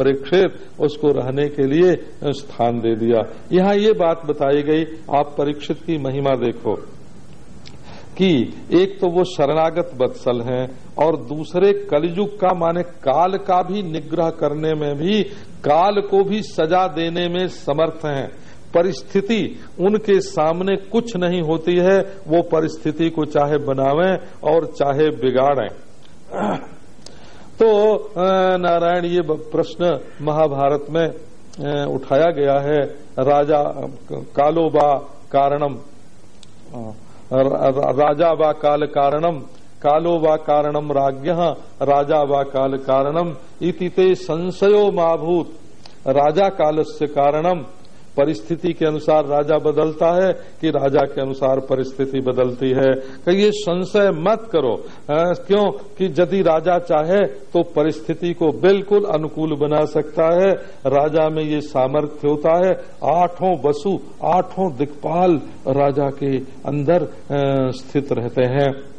परीक्षित उसको रहने के लिए स्थान दे दिया। यहाँ ये बात बताई गई, आप परीक्षित की महिमा देखो, कि एक तो वो शरणागत बत्सल हैं, और दूसरे कलयुग का माने काल का भी निग्रह करने में भी, काल को भी सजा देने में समर्थ हैं। परिस्थिति उनके सामने कुछ नहीं होती है, वो परिस्थिति को चाहे बनावें और चाहे बिगाड़ें। तो नारायण ये प्रश्न महाभारत में उठाया गया है। राजा कालो कालोबा कारणम। राजा व काल कारणम कालो वा कारणम राज्ञ राजा वा काल कारणम, इति ते संशयो माभूत। राजा काल से कारणम परिस्थिति के अनुसार राजा बदलता है कि राजा के अनुसार परिस्थिति बदलती है। कि ये संशय मत करो। आ, क्यों? कि यदि राजा चाहे तो परिस्थिति को बिल्कुल अनुकूल बना सकता है। राजा में ये सामर्थ्य होता है। आठों वसु आठों दिक्पाल राजा के अंदर स्थित रहते हैं।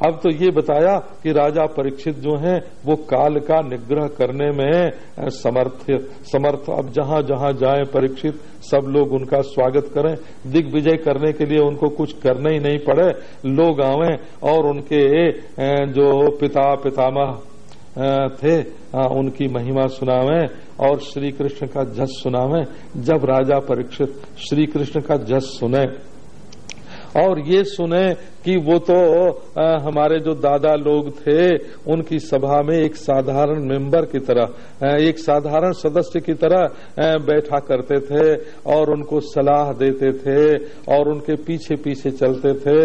अब तो ये बताया कि राजा परीक्षित जो हैं, वो काल का निग्रह करने में समर्थ समर्थ। अब जहाँ जहाँ जाए परीक्षित, सब लोग उनका स्वागत करें। दिग्विजय करने के लिए उनको कुछ करना ही नहीं पड़े। लोग आवे और उनके जो पिता, पितामह थे उनकी महिमा सुनावे और श्री कृष्ण का जस सुनावे। जब राजा परीक्षित श्री कृष्ण का जस सुने और ये सुने कि वो तो आ, हमारे जो दादा लोग थे उनकी सभा में एक साधारण मेंबर की तरह एक साधारण सदस्य की तरह बैठा करते थे और उनको सलाह देते थे और उनके पीछे पीछे चलते थे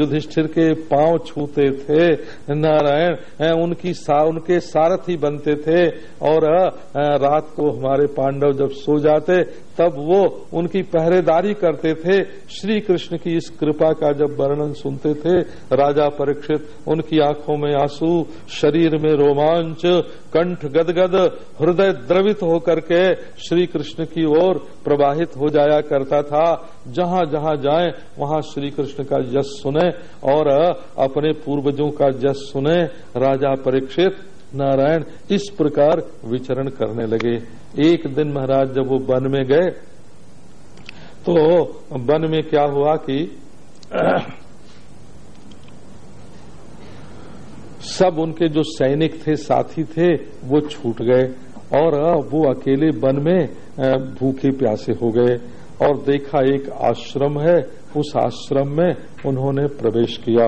युधिष्ठिर के पाँव छूते थे नारायण उनकी सा, उनके सारथी बनते थे और रात को हमारे पांडव जब सो जाते तब वो उनकी पहरेदारी करते थे। श्री कृष्ण की इस कृपा का जब वर्णन सुनते थे, राजा परीक्षित, उनकी आँखों में आँसू, शरीर में रोमांच, कंठ गदगद, हृदय द्रवित होकर के श्री कृष्ण की ओर प्रवाहित हो जाया करता था। जहाँ जहाँ जाए, वहाँ श्री कृष्ण का यश सुने और अपने पूर्वजों का यश सुने। राजा परीक्षित नारायण इस प्रकार विचरण करने लगे। एक दिन महाराज जब वो वन में गए तो वन में क्या हुआ कि सब उनके जो सैनिक थे, साथी थे, वो छूट गए और वो अकेले वन में भूखे प्यासे हो गए और देखा एक आश्रम है, उस आश्रम में उन्होंने प्रवेश किया।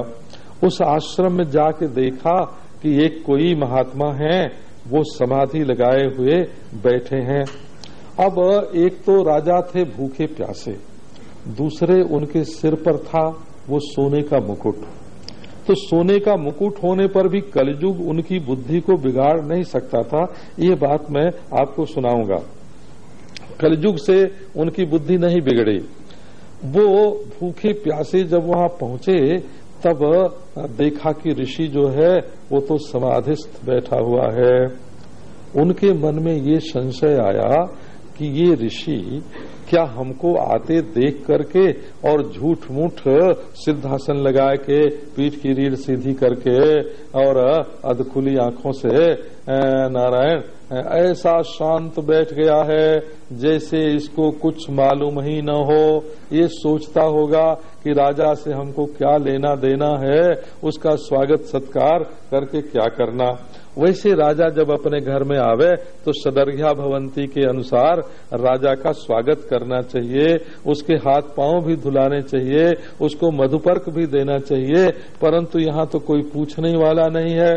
उस आश्रम में जाके देखा कि एक कोई महात्मा है, वो समाधि लगाए हुए बैठे हैं। अब एक तो राजा थे भूखे प्यासे, दूसरे उनके सिर पर था वो सोने का मुकुट। तो सोने का मुकुट होने पर भी कलयुग उनकी बुद्धि को बिगाड़ नहीं सकता था, ये बात मैं आपको सुनाऊँगा। कलयुग से उनकी बुद्धि नहीं बिगड़ी। वो भूखे प्यासे जब वहाँ पहुँचे तब देखा कि ऋषि जो है, वो तो समाधिस्थ बैठा हुआ है। उनके मन में ये संशय आया कि ये ऋषि क्या हमको आते देख करके और झूठ मूठ सिद्धासन लगा के, पीठ की रीढ़ सीधी करके और अधखुली आँखों से नारायण ऐसा शांत बैठ गया है जैसे इसको कुछ मालूम ही न हो। ये सोचता होगा कि राजा से हमको क्या लेना देना है, उसका स्वागत सत्कार करके क्या करना। वैसे राजा जब अपने घर में आवे तो सदर्घ्या भवंती के अनुसार राजा का स्वागत करना चाहिए, उसके हाथ पाँव भी धुलाने चाहिए, उसको मधुपर्क भी देना चाहिए, परंतु यहाँ तो कोई पूछने वाला नहीं है।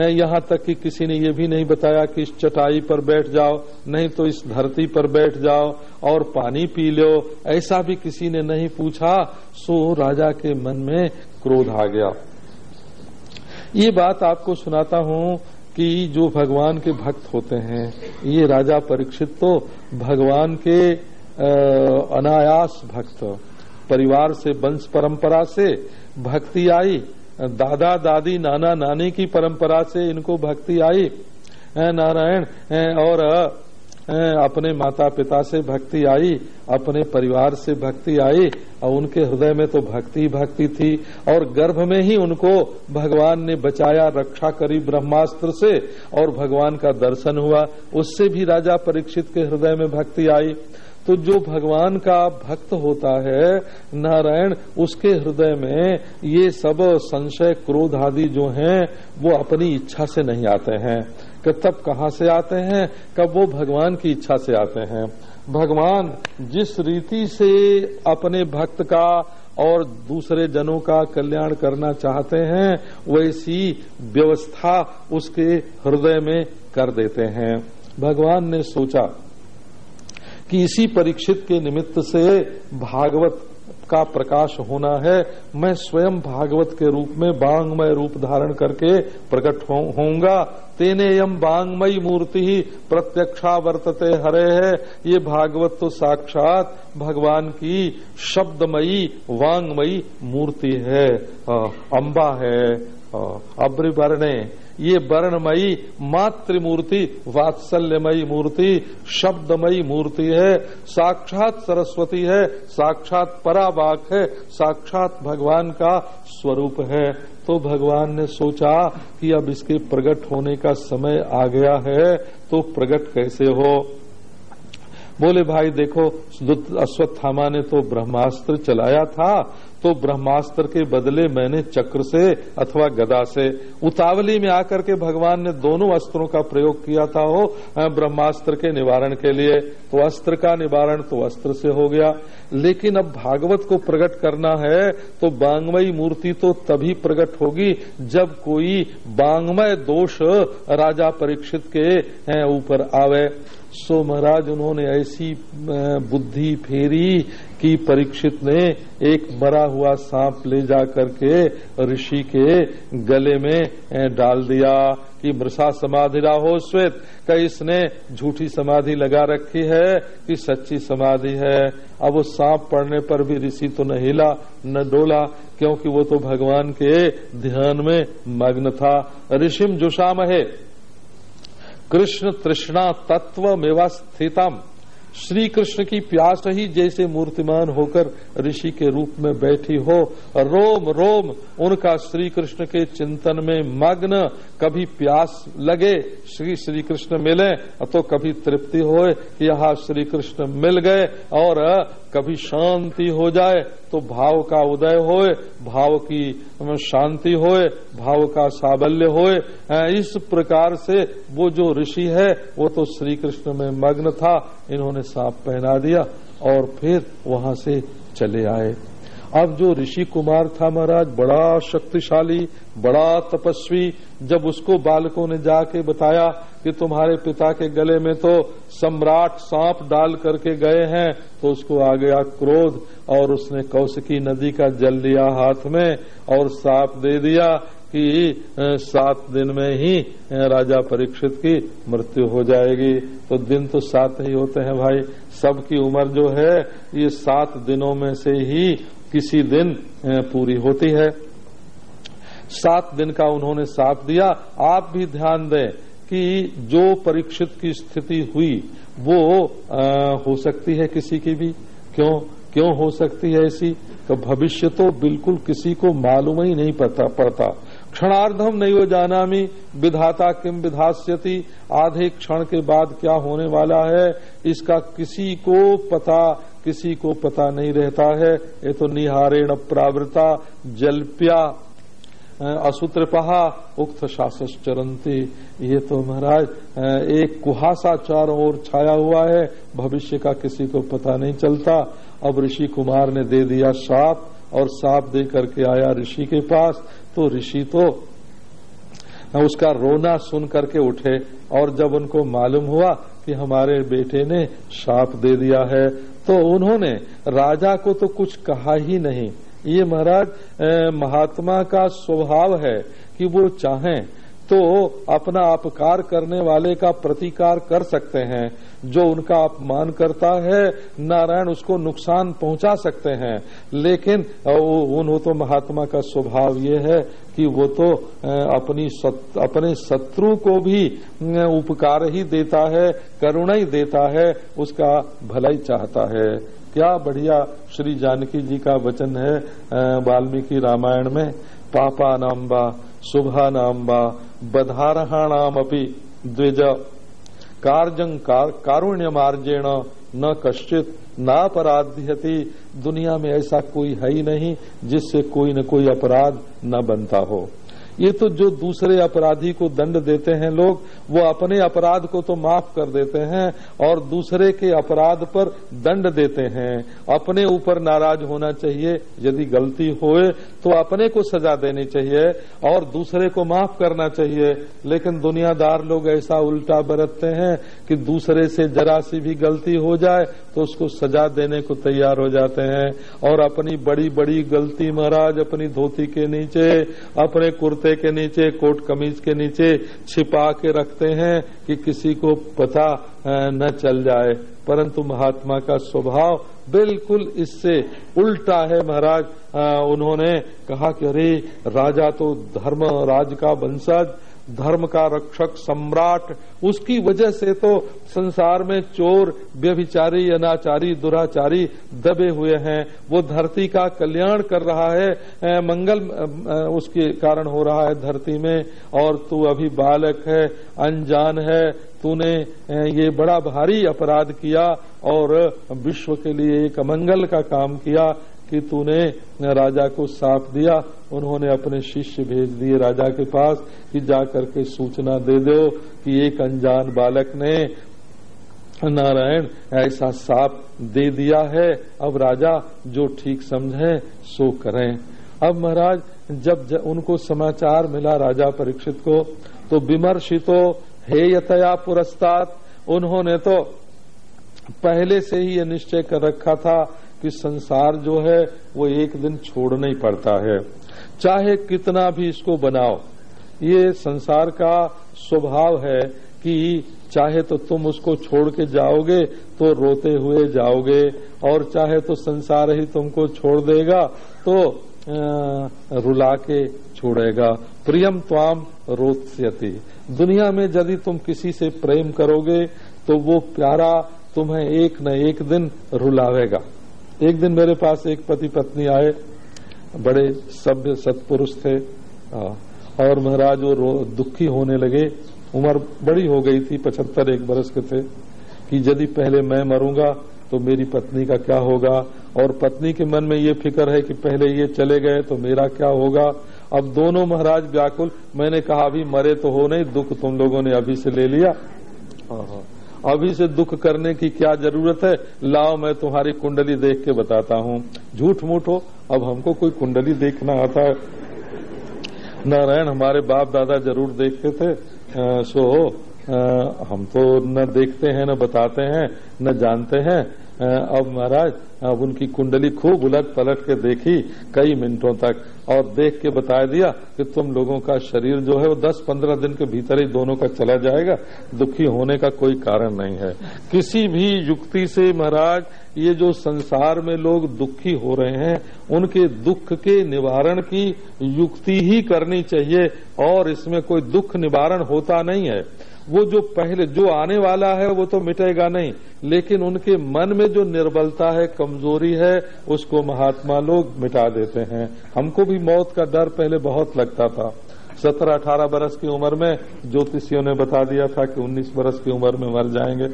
यहाँ तक कि किसी ने ये भी नहीं बताया कि इस चटाई पर बैठ जाओ, नहीं तो इस धरती पर बैठ जाओ और पानी पी लो, ऐसा भी किसी ने नहीं पूछा, सो राजा के मन में क्रोध आ गया। ये बात आपको सुनाता हूँ कि जो भगवान के भक्त होते हैं, ये राजा परीक्षित तो भगवान के अनायास भक्त, परिवार से, वंश परंपरा से भक्ति आई, दादा, दादी, नाना, नानी की परंपरा से इनको भक्ति आई। नारायण और अपने माता पिता से भक्ति आई, अपने परिवार से भक्ति आई, और उनके हृदय में तो भक्ति भक्ति थी, और गर्भ में ही उनको भगवान ने बचाया, रक्षा करी ब्रह्मास्त्र से, और भगवान का दर्शन हुआ। उससे भी राजा परीक्षित के हृदय में भक्ति आई। तो जो भगवान का भक्त होता है, नारायण, उसके हृदय में ये सब संशय क्रोध आदि जो हैं, वो अपनी इच्छा से नहीं आते हैं। कि तब कहाँ से आते हैं? कब वो भगवान की इच्छा से आते हैं? भगवान जिस रीति से अपने भक्त का और दूसरे जनों का कल्याण करना चाहते हैं, वैसी व्यवस्था उसके हृदय में कर देते हैं। भगवान ने सोचा कि इसी परीक्षित के निमित्त से भागवत का प्रकाश होना है। मैं स्वयं भागवत के रूप में बांगमय रूप धारण करके प्रकट होऊँगा। तेने यम बांगमयी मूर्ति ही प्रत्यक्षा वर्तते हरे। है ये भागवत तो साक्षात भगवान की शब्दमयी वांगमयी मूर्ति है। अम्बा है। अब्रिवर्णे। ये वर्णमयी, मातृमूर्ति, वात्सल्यमयी मूर्ति, शब्दमयी मूर्ति है। साक्षात सरस्वती है, साक्षात पराबाक है, साक्षात भगवान का स्वरूप है। तो भगवान ने सोचा कि अब इसके प्रकट होने का समय आ गया है तो प्रकट कैसे हो? बोले, भाई देखो अश्वत्थामा ने तो ब्रह्मास्त्र चलाया था तो ब्रह्मास्त्र के बदले मैंने चक्र से अथवा गदा से उतावली में आकर के भगवान ने दोनों अस्त्रों का प्रयोग किया था हो ब्रह्मास्त्र के निवारण के लिए। तो अस्त्र का निवारण तो अस्त्र से हो गया। लेकिन अब भागवत को प्रकट करना है तो बांगमयी मूर्ति तो तभी प्रकट होगी जब कोई बांगमय दोष राजा परीक्षित के ऊपर आवे। सो महाराज, उन्होंने ऐसी बुद्धि फेरी कि परीक्षित ने एक मरा हुआ सांप ले जा करके ऋषि के गले में डाल दिया कि मृषा समाधि हो श्वेत। का इसने झूठी समाधि लगा रखी है कि सच्ची समाधि है। अब वो सांप पड़ने पर भी ऋषि तो न हिला, न डोला, क्योंकि वो तो भगवान के ध्यान में मग्न था। ऋषिम जुषाम है। कृष्ण तृष्णा तत्व मेवा स्थितम श्री कृष्ण की प्यास ही जैसे मूर्तिमान होकर ऋषि के रूप में बैठी हो। रोम रोम, उनका श्री कृष्ण के चिंतन में मग्न। कभी प्यास लगे, श्री श्री कृष्ण मिले तो कभी तृप्ति होए कि यहाँ श्री कृष्ण मिल गए। और कभी शांति हो जाए तो भाव का उदय होए, भाव की शांति होए, भाव का साबल्य होए। इस प्रकार से वो जो ऋषि है, वो तो श्री कृष्ण में मग्न था, इन्होंने सांप पहना दिया और फिर वहाँ से चले आए। अब जो ऋषि कुमार था महाराज, बड़ा शक्तिशाली, बड़ा तपस्वी, जब उसको बालकों ने जाके बताया कि तुम्हारे पिता के गले में तो सम्राट सांप डाल करके गए हैं तो उसको आ गया क्रोध और उसने कौशिकी नदी का जल लिया हाथ में और सांप दे दिया कि सात दिन में ही राजा परीक्षित की मृत्यु हो जाएगी। तो दिन तो सात ही होते हैं भाई। सबकी उम्र जो है, ये सात दिनों में से ही किसी दिन पूरी होती है। सात दिन का उन्होंने साथ दिया। आप भी ध्यान दें कि जो परीक्षित की स्थिति हुई वो आ, हो सकती है किसी की भी। क्यों? क्यों हो सकती है ऐसी? तो भविष्य तो बिल्कुल किसी को मालूम ही नहीं पता पड़ता। क्षणार्धम नहीं हो जाना मी विधाता किम विधास्यति आधे क्षण के बाद क्या होने वाला है इसका किसी को पता किसी को पता नहीं रहता है। ये तो निहारेण प्रावृता, जलप्या असूत्र पहा उक्त शासस चरंती। ये तो महाराज एक कुहासा चारों ओर छाया हुआ है। भविष्य का किसी को पता नहीं चलता। अब ऋषि कुमार ने दे दिया साप और साप दे करके आया ऋषि के पास। तो ऋषि तो उसका रोना सुन करके उठे और जब उनको मालूम हुआ कि हमारे बेटे ने साप दे दिया है तो उन्होंने राजा को तो कुछ कहा ही नहीं। ये महाराज महात्मा का स्वभाव है कि वो चाहें तो अपना अपकार करने वाले का प्रतिकार कर सकते हैं। जो उनका अपमान करता है नारायण उसको नुकसान पहुँचा सकते हैं। लेकिन उन तो महात्मा का स्वभाव ये है कि वो तो अपनी सत, अपने शत्रु को भी उपकार ही देता है करुणा ही देता है उसका भलाई चाहता है। क्या बढ़िया श्री जानकी जी का वचन है वाल्मीकि रामायण में पापा नाम बा शुभा नाम बा बधारहाणाम अपनी द्विज। कार्जं कारुण्य मार्जेण न कश्चित, ना नापराध्यति दुनिया में ऐसा कोई है ही नहीं जिससे कोई न कोई अपराध न बनता हो। ये तो जो दूसरे अपराधी को दंड देते हैं लोग, वो अपने अपराध को तो माफ़ कर देते हैं और दूसरे के अपराध पर दंड देते हैं। अपने ऊपर नाराज़ होना चाहिए, यदि गलती होए तो अपने को सजा देनी चाहिए और दूसरे को माफ़ करना चाहिए। लेकिन दुनियादार लोग ऐसा उल्टा बरतते हैं कि दूसरे से जरा सी भी गलती हो जाए तो उसको सजा देने को तैयार हो जाते हैं। और अपनी बड़ी बड़ी गलती महाराज, अपनी धोती के नीचे, अपने कुर्ते के नीचे, कोट कमीज के नीचे छिपा के रखते हैं कि किसी को पता न चल जाए। परंतु महात्मा का स्वभाव बिल्कुल इससे उल्टा है महाराज। उन्होंने कहा कि अरे, राजा तो धर्म, राज का वंशज धर्म का रक्षक, सम्राट, उसकी वजह से तो संसार में चोर, व्यभिचारी, अनाचारी, दुराचारी दबे हुए हैं। वो धरती का कल्याण कर रहा है मंगल उसके कारण हो रहा है धरती में। और तू अभी बालक है, अनजान है, तूने ये बड़ा भारी अपराध किया और विश्व के लिए एक अमंगल का काम किया। कि तूने राजा को साफ़ दिया उन्होंने अपने शिष्य भेज दिए राजा के पास कि जाकर के सूचना दे दो कि एक अनजान बालक ने नारायण ऐसा साफ़ दे दिया है। अब राजा जो ठीक समझे सो करें। अब महाराज जब, जब उनको समाचार मिला राजा परीक्षित को तो विमर्शितो हेयतया पुरस्ताद उन्होंने तो पहले से ही यह निश्चय कर रखा था कि संसार जो है, वो एक दिन छोड़ना ही पड़ता है। चाहे कितना भी इसको बनाओ, ये संसार का स्वभाव है कि चाहे तो तुम उसको छोड़ के जाओगे तो रोते हुए जाओगे, और चाहे तो संसार ही तुमको छोड़ देगा तो रुला के छोड़ेगा। प्रियम त्वाम रोत्स्यति। दुनिया में यदि तुम किसी से प्रेम करोगे तो वो प्यारा तुम्हें एक न एक दिन रुलावेगा। एक दिन मेरे पास एक पति पत्नी आए, बड़े सभ्य सत्पुरुष थे और महाराज वो दुखी होने लगे। उम्र बड़ी हो गई थी, पचहत्तर एक बरस के थे, कि यदि पहले मैं मरूँगा तो मेरी पत्नी का क्या होगा? और पत्नी के मन में ये फ़िक्र है कि पहले ये चले गए तो मेरा क्या होगा? अब दोनों महाराज व्याकुल। मैंने कहा, अभी मरे तो हो नहीं, दुख तुम लोगों ने अभी से ले लिया। अभी से दुख करने की क्या ज़रूरत है? लाओ मैं तुम्हारी कुंडली देख के बताता हूँ। झूठ मूठ हो अब हमको कोई कुंडली देखना आता है। नारायण हमारे बाप दादा ज़रूर देखते थे। आ, सो आ, हम तो न देखते हैं न बताते हैं न जानते हैं। अब महाराज, अब उनकी कुंडली खूब उलट पलट के देखी कई मिनटों तक और देख के बता दिया कि तुम लोगों का शरीर जो है वो 10-15 दिन के भीतर ही दोनों का चला जाएगा। दुखी होने का कोई कारण नहीं है। किसी भी युक्ति से महाराज, ये जो संसार में लोग दुखी हो रहे हैं, उनके दुख के निवारण की युक्ति ही करनी चाहिए और इसमें कोई दुख निवारण होता नहीं है। वो जो पहले, जो आने वाला है, वो तो मिटेगा नहीं। लेकिन उनके मन में जो निर्बलता है, कमज़ोरी है, उसको महात्मा लोग मिटा देते हैं। हमको भी मौत का डर पहले बहुत लगता था। सत्रह अठारह बरस की उम्र में ज्योतिषियों ने बता दिया था कि उन्नीस बरस की उम्र में मर जाएँगे।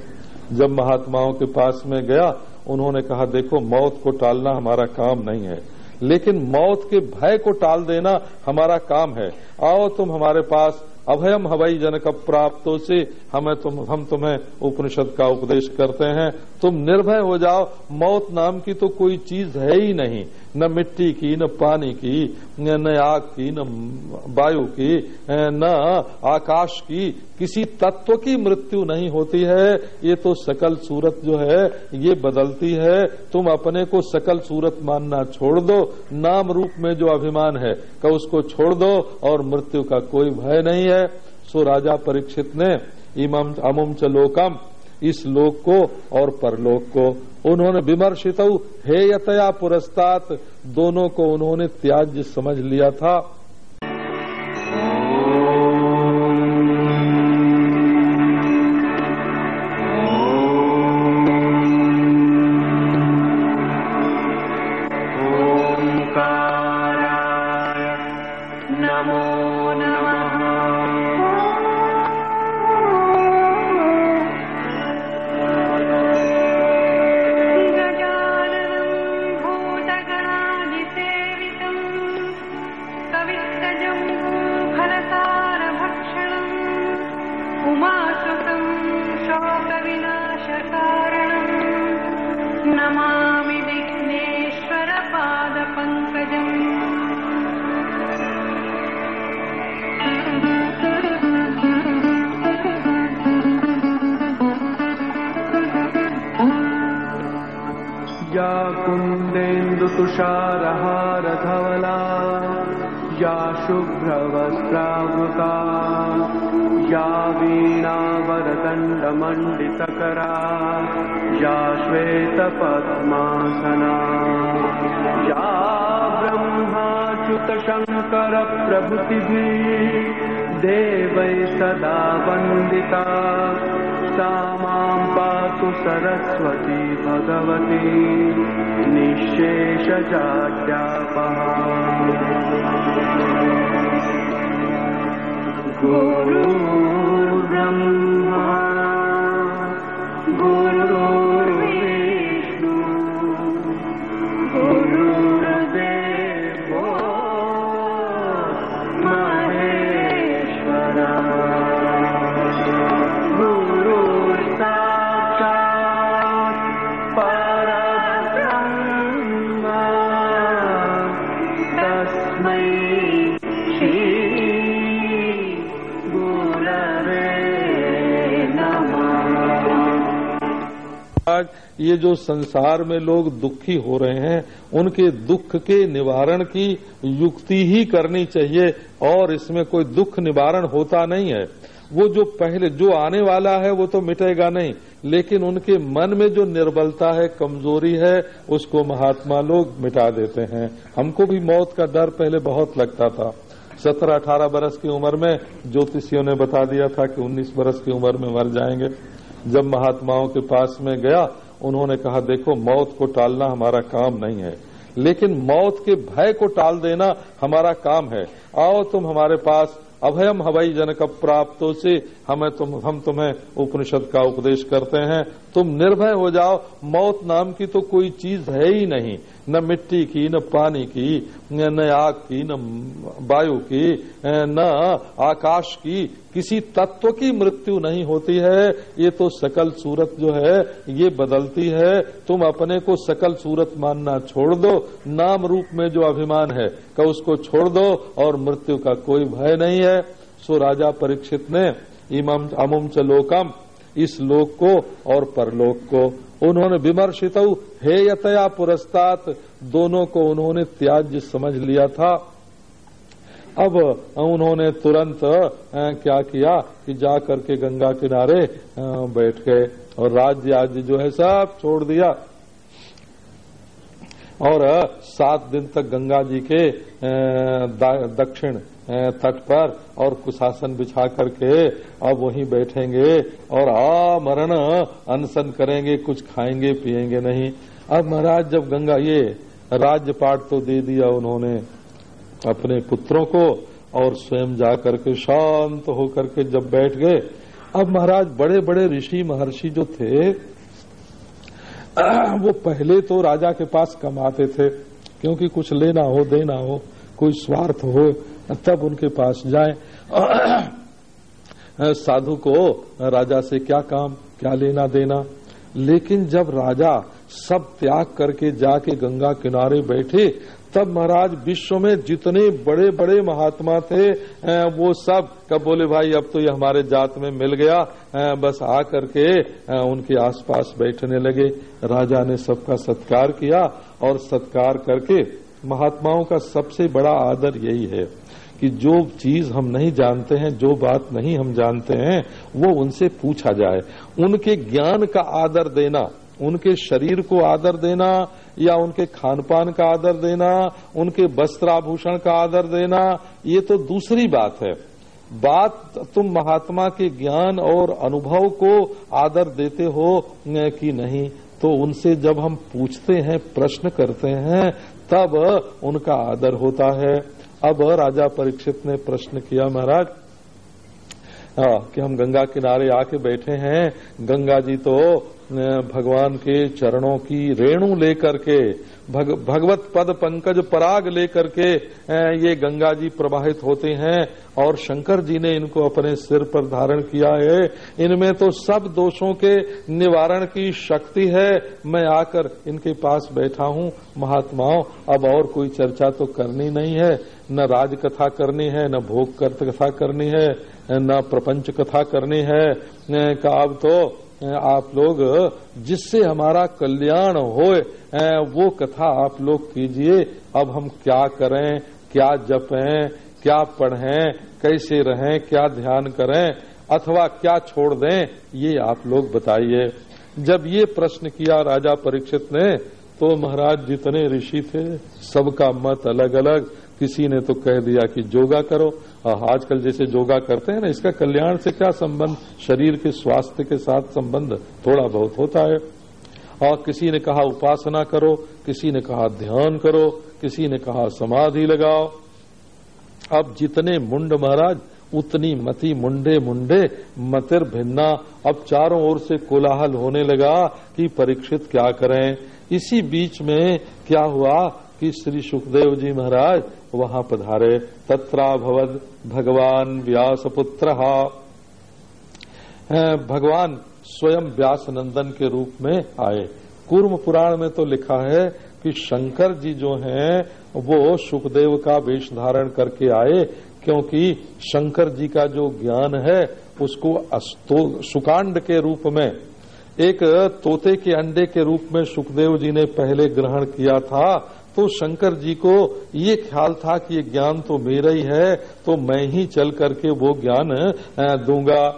जब महात्माओं के पास में गया, उन्होंने कहा, देखो, मौत को टालना हमारा काम नहीं है। लेकिन मौत के भय को टाल देना हमारा काम है। आओ तुम हमारे पास अभयम हवाई जनक प्राप्तो से हमें तुम, हम तुम्हें उपनिषद का उपदेश करते हैं। तुम निर्भय हो जाओ, मौत नाम की तो कोई चीज़ है ही नहीं। न मिट्टी की, न पानी की, न आग की, न वायु की न आकाश की, किसी तत्व की मृत्यु नहीं होती है। ये तो सकल सूरत जो है, ये बदलती है। तुम अपने को सकल सूरत मानना छोड़ दो। नाम रूप में जो अभिमान है का उसको छोड़ दो और मृत्यु का कोई भय नहीं है। सो राजा परीक्षित ने इमम अमुम च लोकम इस लोक को और परलोक को। उन्होंने विमर्शित हे यतया पुरस्तात, दोनों को उन्होंने त्याज समझ लिया था। तुषारहारधवला या शुभ्रवस्त्रावृता या वीणावरदण्डमण्डितकरा या श्वेतपद्मासना या ब्रह्माच्युतशङ्करप्रभृतिभिः देवै सदा वन्दिता सा पातु सरस्वती भगवती निःशेषजाड्यापः गुरु ब्रह्मा गुरु ये जो संसार में लोग दुखी हो रहे हैं, उनके दुख के निवारण की युक्ति ही करनी चाहिए, और इसमें कोई दुख निवारण होता नहीं है। वो जो पहले, जो आने वाला है, वो तो मिटेगा नहीं, लेकिन उनके मन में जो निर्बलता है, कमज़ोरी है, उसको महात्मा लोग मिटा देते हैं। हमको भी मौत का डर पहले बहुत लगता था। सत्रह अठारह बरस की उम्र में ज्योतिषियों ने बता दिया था कि उन्नीस बरस की उम्र में मर जाएँगे। जब महात्माओं के पास में गया उन्होंने कहा, देखो, मौत को टालना हमारा काम नहीं है, लेकिन मौत के भय को टाल देना हमारा काम है। आओ तुम हमारे पास, अभयम हवाई जनक प्राप्तों से हमें तुम, हम तुम्हें उपनिषद का उपदेश करते हैं। तुम निर्भय हो जाओ, मौत नाम की तो कोई चीज़ है ही नहीं। न मिट्टी की, न पानी की, न आग की, न वायु की न आकाश की, किसी तत्व की मृत्यु नहीं होती है। ये तो सकल सूरत जो है, ये बदलती है। तुम अपने को सकल सूरत मानना छोड़ दो। नाम रूप में जो अभिमान है का उसको छोड़ दो और मृत्यु का कोई भय नहीं है। सो राजा परीक्षित ने इमम अमुम च लोकम, इस लोक को और परलोक को। उन्होंने विमर्शित हेयतया पुरस्तात, दोनों को उन्होंने त्याज्य समझ लिया था। अब उन्होंने तुरंत क्या किया कि जा करके गंगा किनारे बैठ गए और राज्य आज जो है सब छोड़ दिया। और सात दिन तक गंगा जी के दक्षिण तट पर और कुशासन बिछा करके अब वहीं बैठेंगे और आ मरण अनशन करेंगे, कुछ खाएँगे, पिएँगे नहीं। अब महाराज, जब गंगा, ये राज्यपाट तो दे दिया उन्होंने अपने पुत्रों को और स्वयं जा करके शांत होकर के जब बैठ गए। अब महाराज बड़े बड़े ऋषि महर्षि जो थे, वो पहले तो राजा के पास कमाते थे, क्योंकि कुछ लेना हो, देना हो, कोई स्वार्थ हो तब उनके पास जाए। साधु को, राजा से क्या काम, क्या लेना देना? लेकिन जब राजा सब त्याग करके जाके गंगा किनारे बैठे, तब महाराज विश्व में जितने बड़े बड़े महात्मा थे वो सब कब बोले, भाई, अब तो ये हमारे जात में मिल गया। बस आ करके उनके आसपास बैठने लगे। राजा ने सबका सत्कार किया और सत्कार करके महात्माओं का सबसे बड़ा आदर यही है। कि जो चीज़ हम नहीं जानते हैं, जो बात नहीं हम जानते हैं, वो उनसे पूछा जाए। उनके ज्ञान का आदर देना, उनके शरीर को आदर देना, या उनके खान पान का आदर देना, उनके वस्त्राभूषण का आदर देना, ये तो दूसरी बात है। बात तुम महात्मा के ज्ञान और अनुभव को आदर देते हो कि नहीं? तो उनसे जब हम पूछते हैं, प्रश्न करते हैं, तब उनका आदर होता है। अब राजा परीक्षित ने प्रश्न किया महाराज कि हम गंगा किनारे आके बैठे हैं गंगा जी तो भगवान के चरणों की रेणु लेकर के भग, भगवत पद पंकज पराग लेकर के ये गंगा जी प्रवाहित होते हैं और शंकर जी ने इनको अपने सिर पर धारण किया है। इनमें तो सब दोषों के निवारण की शक्ति है। मैं आकर इनके पास बैठा हूँ महात्माओं अब और कोई चर्चा तो करनी नहीं है। न राज कथा करनी है, न भोग कथा करनी है, न प्रपंच कथा करनी है का अब तो आप लोग जिससे हमारा कल्याण हो वो कथा आप लोग कीजिए। अब हम क्या करें, क्या जपें, क्या पढ़ें, कैसे रहें, क्या ध्यान करें, अथवा क्या छोड़ दें, ये आप लोग बताइए। जब ये प्रश्न किया राजा परीक्षित ने तो महाराज जितने ऋषि थे, सबका मत अलग अलग किसी ने तो कह दिया कि योगा करो। आजकल जैसे योगा करते हैं ना, इसका कल्याण से क्या संबंध? शरीर के स्वास्थ्य के साथ संबंध थोड़ा बहुत होता है। और किसी ने कहा उपासना करो, किसी ने कहा ध्यान करो, किसी ने कहा समाधि लगाओ। अब जितने मुंड महाराज, उतनी मती मुंडे मुंडे, मतिर भिन्ना। अब चारों ओर से कोलाहल होने लगा कि परीक्षित क्या करें। इसी बीच में क्या हुआ? कि श्री सुखदेव जी महाराज वहाँ पधारे। तत्राभवद भगवान व्यास पुत्र भगवान स्वयं व्यास नंदन के रूप में आए। कूर्म पुराण में तो लिखा है कि शंकर जी जो हैं, वो सुखदेव का वेश धारण करके आए, क्योंकि शंकर जी का जो ज्ञान है, उसको सुकांड के रूप में, एक तोते के अंडे के रूप में सुखदेव जी ने पहले ग्रहण किया था तो शंकर जी को ये ख्याल था कि ये ज्ञान तो मेरा ही है तो मैं ही चल करके वो ज्ञान दूँगा।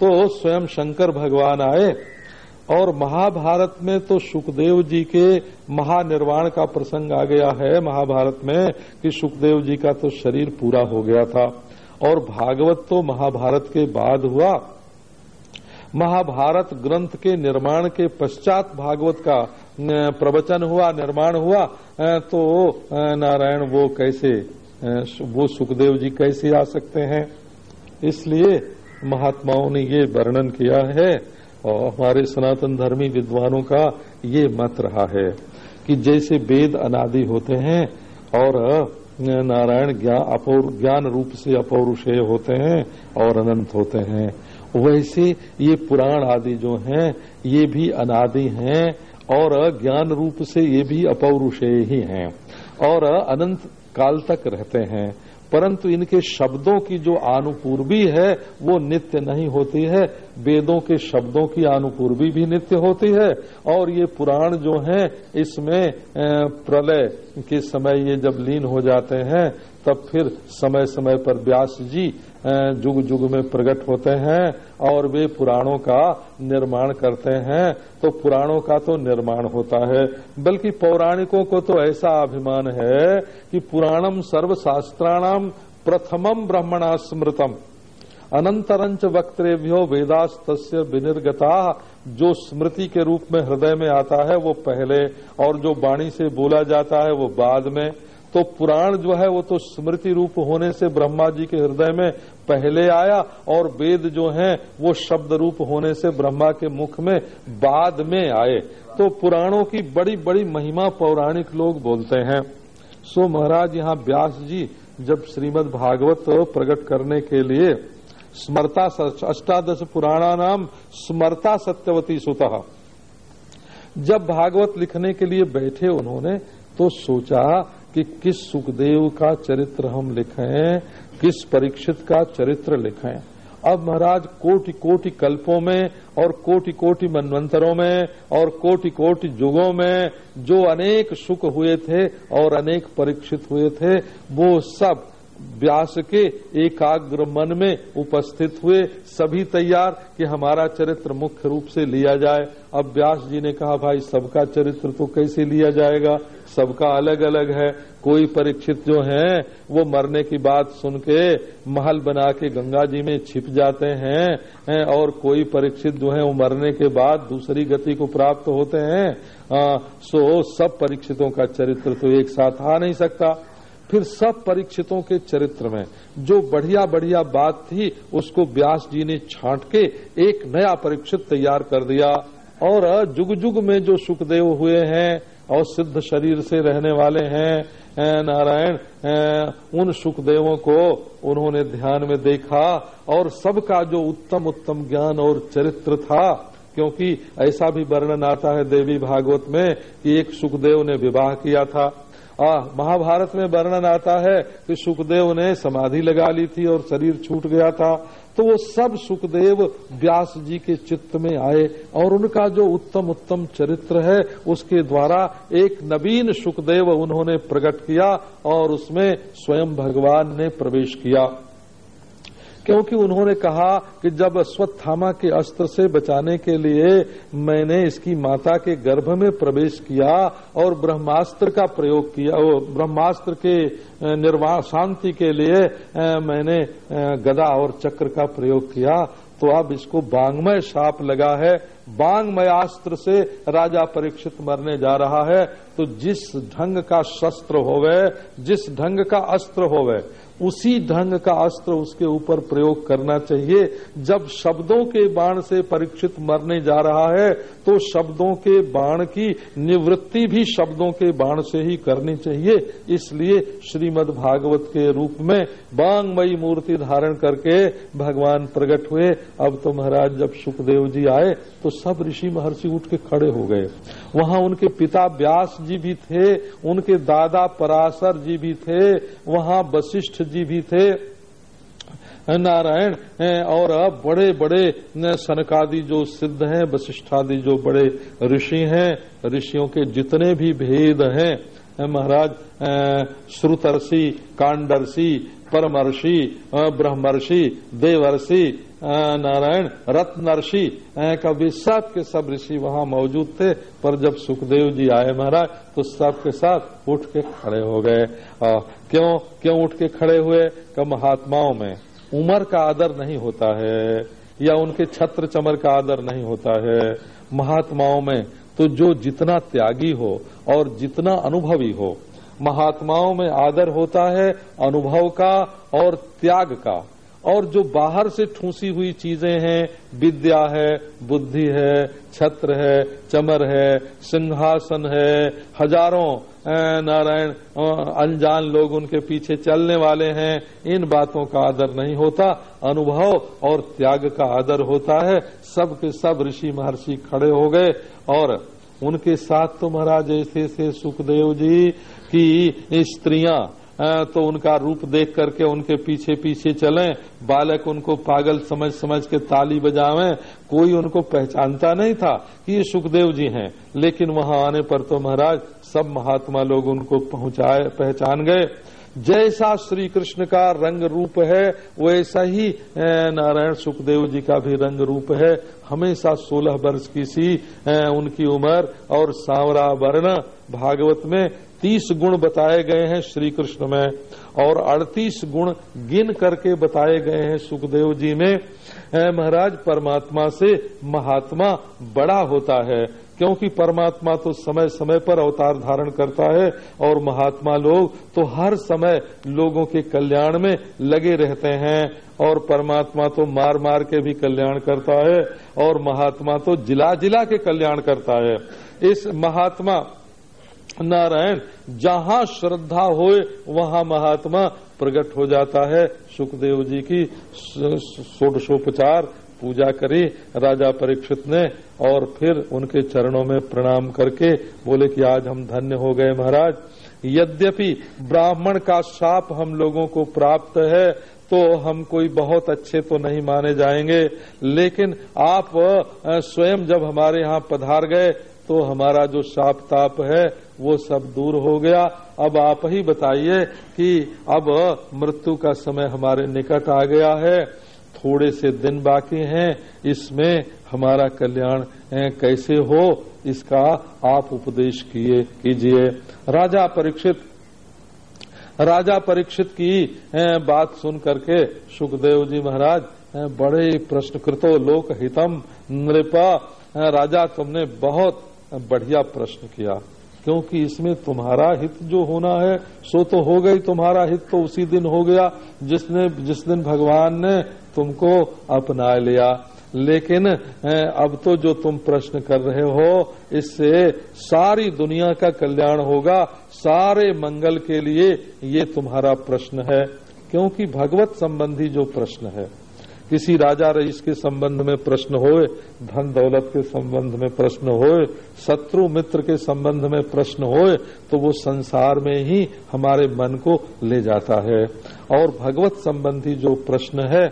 तो स्वयं शंकर भगवान आए और महाभारत में तो सुखदेव जी के महानिर्वाण का प्रसंग आ गया है महाभारत में कि सुखदेव जी का तो शरीर पूरा हो गया था और भागवत तो महाभारत के बाद हुआ। महाभारत ग्रंथ के निर्माण के पश्चात भागवत का प्रवचन हुआ, निर्माण हुआ तो नारायण, वो कैसे वो सुखदेव जी कैसे आ सकते हैं? इसलिए महात्माओं ने ये वर्णन किया है, और हमारे सनातन धर्मी विद्वानों का ये मत रहा है, कि जैसे वेद अनादि होते हैं, और नारायण ज्ञान ज्ञान रूप से अपौरुषेय होते हैं, और अनंत होते हैं। वैसे ये पुराण आदि जो हैं, ये भी अनादि हैं और ज्ञान रूप से ये भी अपौरुषेय ही हैं और अनंत काल तक रहते हैं। परंतु इनके शब्दों की जो आनुपूर्वी है, वो नित्य नहीं होती है। वेदों के शब्दों की आनुपूर्वी भी नित्य होती है और ये पुराण जो हैं, इसमें प्रलय के समय ये जब लीन हो जाते हैं तब फिर समय समय पर व्यास जी जुग जुग में प्रकट होते हैं और वे पुराणों का निर्माण करते हैं। तो पुराणों का तो निर्माण होता है, बल्कि पौराणिकों को तो ऐसा अभिमान है कि पुराणम सर्वशास्त्राणाम प्रथमम ब्रह्मणा स्मृतम अनंतरंच वक्तव्यो वेदास्त विनिर्गता, जो स्मृति के रूप में हृदय में आता है, वो पहले, और जो वाणी से बोला जाता है, वो बाद में। तो पुराण जो है वो तो स्मृति रूप होने से ब्रह्मा जी के हृदय में पहले आया और वेद जो हैं वो शब्द रूप होने से ब्रह्मा के मुख में बाद में आए। तो पुराणों की बड़ी बड़ी महिमा पौराणिक लोग बोलते हैं। सो महाराज, यहाँ व्यास जी जब श्रीमद भागवत प्रकट करने के लिए स्मरता अष्टादश पुराणा नाम स्मरता सत्यवती सुतः। जब भागवत लिखने के लिए बैठे उन्होंने तो सोचा कि किस सुखदेव का चरित्र हम लिखें, किस परीक्षित का चरित्र लिखें। अब महाराज कोटि कोटि कल्पों में और कोटि कोटि मनवंतरों में और कोटि कोटि युगों में जो अनेक सुख हुए थे और अनेक परीक्षित हुए थे, वो सब व्यास के एकाग्र मन में उपस्थित हुए, सभी तैयार कि हमारा चरित्र मुख्य रूप से लिया जाए। अब व्यास जी ने कहा, भाई, सबका चरित्र तो कैसे लिया जाएगा? सबका अलग अलग है। कोई परीक्षित जो हैं वो मरने की बात सुन के महल बना के गंगा जी में छिप जाते हैं हैं, और कोई परीक्षित जो है वो मरने के बाद दूसरी गति को प्राप्त होते हैं। आ, सो सब परीक्षितों का चरित्र तो एक साथ आ नहीं सकता। फिर सब परीक्षितों के चरित्र में जो बढ़िया बढ़िया बात थी उसको व्यास जी ने छांट के एक नया परीक्षित तैयार कर दिया। और जुग जुग में जो सुखदेव हुए हैं और सिद्ध शरीर से रहने वाले हैं नारायण उन सुखदेवों को उन्होंने ध्यान में देखा और सबका जो उत्तम उत्तम ज्ञान और चरित्र था क्योंकि ऐसा भी वर्णन आता है देवी भागवत में कि एक सुखदेव ने विवाह किया था। आ, महाभारत में वर्णन आता है कि सुखदेव ने समाधि लगा ली थी और शरीर छूट गया था। तो वो सब सुखदेव व्यास जी के चित्त में आए और उनका जो उत्तम उत्तम चरित्र है, उसके द्वारा एक नवीन सुखदेव उन्होंने प्रकट किया और उसमें स्वयं भगवान ने प्रवेश किया। क्योंकि उन्होंने कहा कि जब अश्वत्थामा के अस्त्र से बचाने के लिए मैंने इसकी माता के गर्भ में प्रवेश किया और ब्रह्मास्त्र का प्रयोग किया ब्रह्मास्त्र के निर्वाह शांति के लिए मैंने गदा और चक्र का प्रयोग किया तो अब इसको बांगमय साप लगा है। बांगमय अस्त्र से राजा परीक्षित मरने जा रहा है तो जिस ढंग का शस्त्र होवे, जिस ढंग का अस्त्र होवे उसी ढंग का अस्त्र उसके ऊपर प्रयोग करना चाहिए। जब शब्दों के बाण से परीक्षित मरने जा रहा है तो शब्दों के बाण की निवृत्ति भी शब्दों के बाण से ही करनी चाहिए। इसलिए श्रीमद् भागवत के रूप में बांगमयी मूर्ति धारण करके भगवान प्रकट हुए। अब तो महाराज, जब सुखदेव जी आए तो सब ऋषि महर्षि उठ के खड़े हो गए। वहाँ उनके पिता व्यास जी भी थे, उनके दादा पराशर जी भी थे, वहाँ वशिष्ठ जी भी थे, नारायण और अब बड़े बड़े सनकादि जो सिद्ध हैं, वशिष्ठादि जो बड़े ऋषि हैं, ऋषियों के जितने भी भेद हैं महाराज श्रुतर्षि, कांडर्षि, परमर्षि ब्रह्मर्षि, देवर्षि नारायण, रत्नर्षि कभी सब के सब ऋषि वहाँ मौजूद थे, पर जब सुखदेव जी आए महाराज तो सब के साथ उठ के खड़े हो गए। क्यों क्यों उठ के खड़े हुए? का महात्माओं में उम्र का आदर नहीं होता है, या उनके छत्र चमर का आदर नहीं होता है। महात्माओं में तो जो जितना त्यागी हो और जितना अनुभवी हो, महात्माओं में आदर होता है अनुभव का और त्याग का। और जो बाहर से ठूसी हुई चीज़ें हैं, विद्या है, बुद्धि है, छत्र है, चमर है, सिंहासन है, हज़ारों नारायण अनजान लोग उनके पीछे चलने वाले हैं। इन बातों का आदर नहीं होता। अनुभव और त्याग का आदर होता है। सब के सब ऋषि महर्षि खड़े हो गए और उनके साथ तो महाराज ऐसे से सुखदेव जी की स्त्रियाँ तो उनका रूप देख करके उनके पीछे पीछे चलें। बालक उनको पागल समझ समझ के ताली बजावें। कोई उनको पहचानता नहीं था कि ये सुखदेव जी हैं। लेकिन वहाँ आने पर तो महाराज, सब महात्मा लोग उनको पहुँचाए, पहचान गए। जैसा श्री कृष्ण का रंग रूप है, वैसा ही नारायण सुखदेव जी का भी रंग रूप है। हमेशा सोलह वर्ष की सी उनकी उम्र और सांवरा वर्ण। भागवत में तीस गुण बताए गए हैं श्री कृष्ण में, और अड़तीस गुण गिन करके बताए गए हैं सुखदेव जी में। महाराज, परमात्मा से महात्मा बड़ा होता है, क्योंकि परमात्मा तो समय समय पर अवतार धारण करता है, और महात्मा लोग तो हर समय लोगों के कल्याण में लगे रहते हैं, और परमात्मा तो मार मार के भी कल्याण करता है, और महात्मा तो जिला जिला के कल्याण करता है। इस महात्मा नारायण, जहाँ श्रद्धा होए, वहाँ महात्मा प्रकट हो जाता है। सुखदेव जी की षोडशोपचार पूजा करी, राजा परीक्षित ने, और फिर उनके चरणों में प्रणाम करके बोले कि आज हम धन्य हो गए महाराज। यद्यपि ब्राह्मण का शाप हम लोगों को प्राप्त है तो हम कोई बहुत अच्छे तो नहीं माने जाएँगे, लेकिन आप स्वयं जब हमारे यहाँ पधार गए तो हमारा जो शाप ताप है वो सब दूर हो गया। अब आप ही बताइए कि अब मृत्यु का समय हमारे निकट आ गया है। थोड़े से दिन बाकी हैं। इसमें हमारा कल्याण कैसे हो, इसका आप उपदेश किए, कीजिए। राजा परीक्षित राजा परीक्षित की बात सुन करके सुखदेव जी महाराज बड़े प्रश्न कृतो लोक हितम नृपा राजा तुमने बहुत बढ़िया प्रश्न किया। क्योंकि इसमें तुम्हारा हित जो होना है, सो तो हो गई, तुम्हारा हित तो उसी दिन हो गया, जिसने, जिस दिन भगवान ने तुमको अपना लिया। लेकिन अब तो जो तुम प्रश्न कर रहे हो, इससे सारी दुनिया का कल्याण होगा, सारे मंगल के लिए ये तुम्हारा प्रश्न है, क्योंकि भगवत संबंधी जो प्रश्न है। किसी राजा रईस के संबंध में प्रश्न होए, धन दौलत के संबंध में प्रश्न होए, शत्रु मित्र के संबंध में प्रश्न होए तो वो संसार में ही हमारे मन को ले जाता है। और भगवत संबंधी जो प्रश्न है,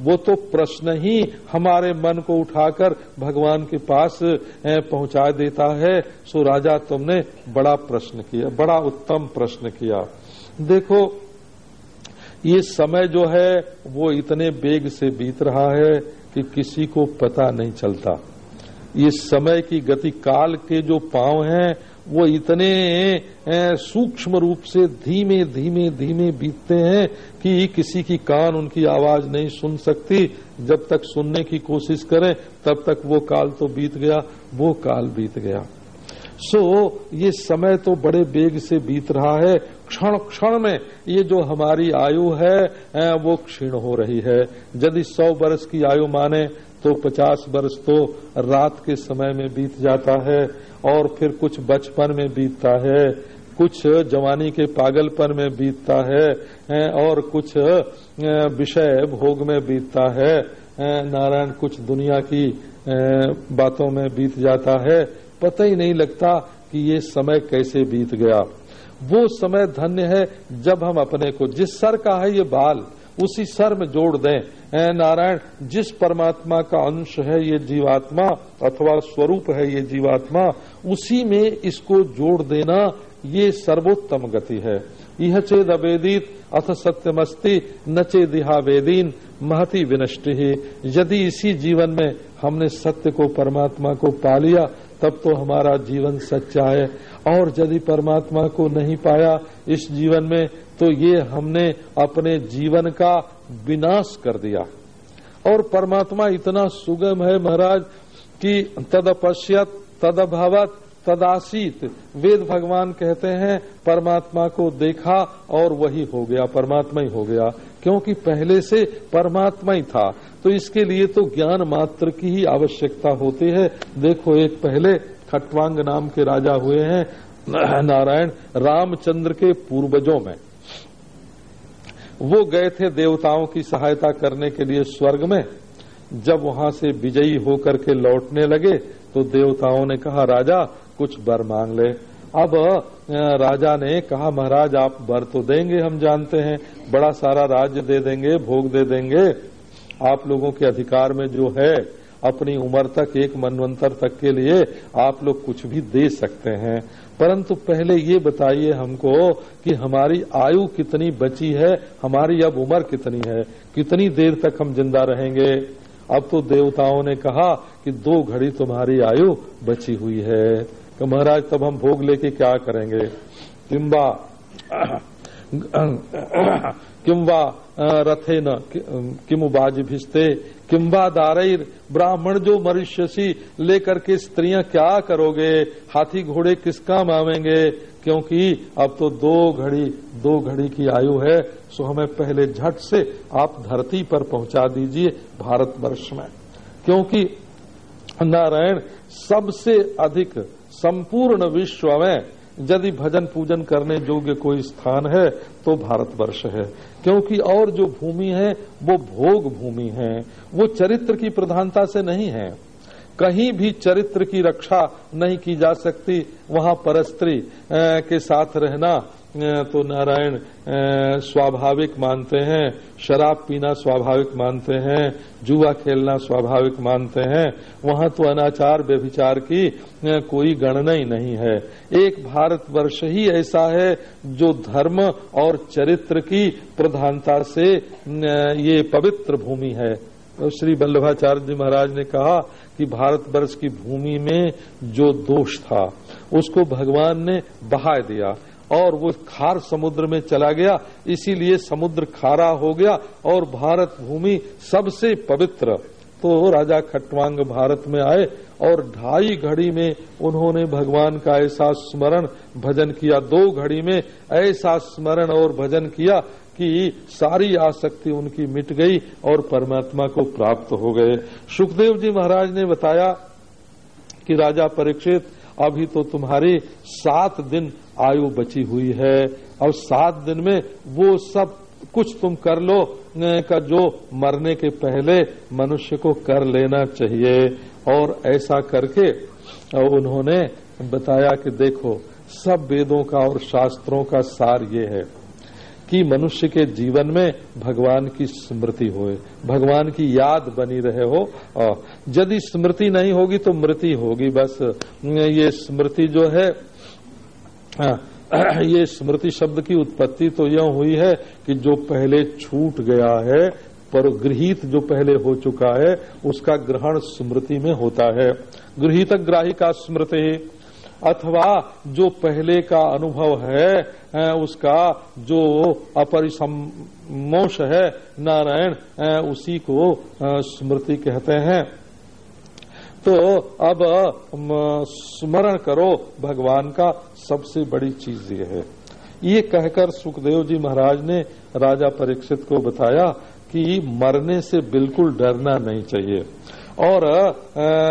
वो तो प्रश्न ही हमारे मन को उठाकर भगवान के पास पहुँचा देता है। सो राजा तुमने बड़ा प्रश्न किया, बड़ा उत्तम प्रश्न किया। देखो ये समय जो है वो इतने बेग से बीत रहा है कि किसी को पता नहीं चलता। ये समय की गति काल के जो पाँव हैं वो इतने सूक्ष्म रूप से धीमे धीमे धीमे बीतते हैं कि किसी की कान उनकी आवाज़ नहीं सुन सकती। जब तक सुनने की कोशिश करें तब तक वो काल तो बीत गया वो काल बीत गया। सो so, ये समय तो बड़े बेग से बीत रहा है क्षण क्षण में ये जो हमारी आयु है वो क्षीण हो रही है। यदि सौ वर्ष की आयु माने तो पचास वर्ष तो रात के समय में बीत जाता है, और फिर कुछ बचपन में बीतता है, कुछ जवानी के पागलपन में बीतता है और कुछ विषय भोग में बीतता है नारायण कुछ दुनिया की बातों में बीत जाता है। पता ही नहीं लगता कि ये समय कैसे बीत गया। वो समय धन्य है जब हम अपने को, जिस सर का है ये बाल, उसी सर में जोड़ दें। नारायण, जिस परमात्मा का अंश है ये जीवात्मा, अथवा स्वरूप है ये जीवात्मा, उसी में इसको जोड़ देना, ये सर्वोत्तम गति है। यह चेद अवेदित, अथ सत्यमस्ति, न चेदिहा वेदीन, महति विनष्टि। ही यदि इसी जीवन में हमने सत्य को, परमात्मा को पा लिया तब तो हमारा जीवन सच्चा है। और यदि परमात्मा को नहीं पाया इस जीवन में तो ये हमने अपने जीवन का विनाश कर दिया। और परमात्मा इतना सुगम है महाराज, कि तदपश्यत, तदभावत, तदासीत, वेद भगवान कहते हैं, परमात्मा को देखा और वही हो गया, परमात्मा ही हो गया। क्योंकि पहले से परमात्मा ही था। तो इसके लिए तो ज्ञान मात्र की ही आवश्यकता होती है। देखो, एक पहले खटवांग नाम के राजा हुए हैं नारायण रामचंद्र के पूर्वजों में। वो गए थे देवताओं की सहायता करने के लिए स्वर्ग में। जब वहाँ से विजयी होकर के लौटने लगे तो देवताओं ने कहा, राजा, कुछ बर मांग ले। अब राजा ने कहा, महाराज, आप बर तो देंगे, हम जानते हैं। बड़ा सारा राज्य दे देंगे, भोग दे देंगे। आप लोगों के अधिकार में जो है, अपनी उम्र तक, एक मनवंतर तक के लिए आप लोग कुछ भी दे सकते हैं। परंतु पहले ये बताइए हमको कि हमारी आयु कितनी बची है, हमारी अब उम्र कितनी है, कितनी देर तक हम ज़िंदा रहेंगे? अब तो देवताओं ने कहा कि दो घड़ी तुम्हारी आयु बची हुई है। तो महाराज, तब हम भोग लेके क्या करेंगे? किम्बा किम्वा रथे न किम भिस्ते किम्बा दारैर ब्राह्मण जो मनुष्यसी लेकर के स्त्रियाँ क्या करोगे? हाथी घोड़े किस काम आवेंगे क्योंकि अब तो दो घड़ी दो घड़ी की आयु है, सो हमें पहले झट से आप धरती पर पहुँचा दीजिए भारतवर्ष में। क्योंकि नारायण सबसे अधिक संपूर्ण विश्व में यदि भजन पूजन करने योग्य कोई स्थान है तो भारतवर्ष है। क्योंकि और जो भूमि है, वो भोग भूमि है। वो चरित्र की प्रधानता से नहीं है। कहीं भी चरित्र की रक्षा नहीं की जा सकती। वहाँ परस्त्री के साथ रहना तो नारायण स्वाभाविक मानते हैं, शराब पीना स्वाभाविक मानते हैं, जुआ खेलना स्वाभाविक मानते हैं, वहाँ तो अनाचार व्यभिचार की कोई गणना ही नहीं है। एक भारतवर्ष ही ऐसा है जो धर्म और चरित्र की प्रधानता से ये पवित्र भूमि है। श्री वल्लभाचार्य जी महाराज ने कहा कि भारतवर्ष की भूमि में जो दोष था, उसको भगवान ने बहा दिया। और वो खार समुद्र में चला गया, इसीलिए समुद्र खारा हो गया और भारत भूमि सबसे पवित्र। तो राजा खटवांग भारत में आए और ढाई घड़ी में उन्होंने भगवान का ऐसा स्मरण, भजन किया। दो घड़ी में ऐसा स्मरण और भजन किया कि सारी आसक्ति उनकी मिट गई और परमात्मा को प्राप्त हो गए। सुखदेव जी महाराज ने बताया कि राजा परीक्षित, अभी तो तुम्हारी सात दिन आयु बची हुई है, और सात दिन में वो सब कुछ तुम कर लो का जो मरने के पहले मनुष्य को कर लेना चाहिए। और ऐसा करके उन्होंने बताया कि देखो, सब वेदों का और शास्त्रों का सार ये है कि मनुष्य के जीवन में भगवान की स्मृति होए, भगवान की याद बनी रहे हो। यदि स्मृति नहीं होगी तो मृति होगी बस। ये स्मृति जो है ये स्मृति शब्द की उत्पत्ति तो यह हुई है कि जो पहले छूट गया है पर गृहित जो पहले हो चुका है, उसका ग्रहण स्मृति में होता है। गृहित ग्राही का स्मृति, अथवा जो पहले का अनुभव है उसका जो अपरिसमोश है, नारायण उसी को स्मृति कहते हैं। तो अब स्मरण करो, भगवान का सबसे बड़ी चीज़ ये है। ये कहकर सुखदेव जी महाराज ने राजा परीक्षित को बताया कि मरने से बिल्कुल डरना नहीं चाहिए। और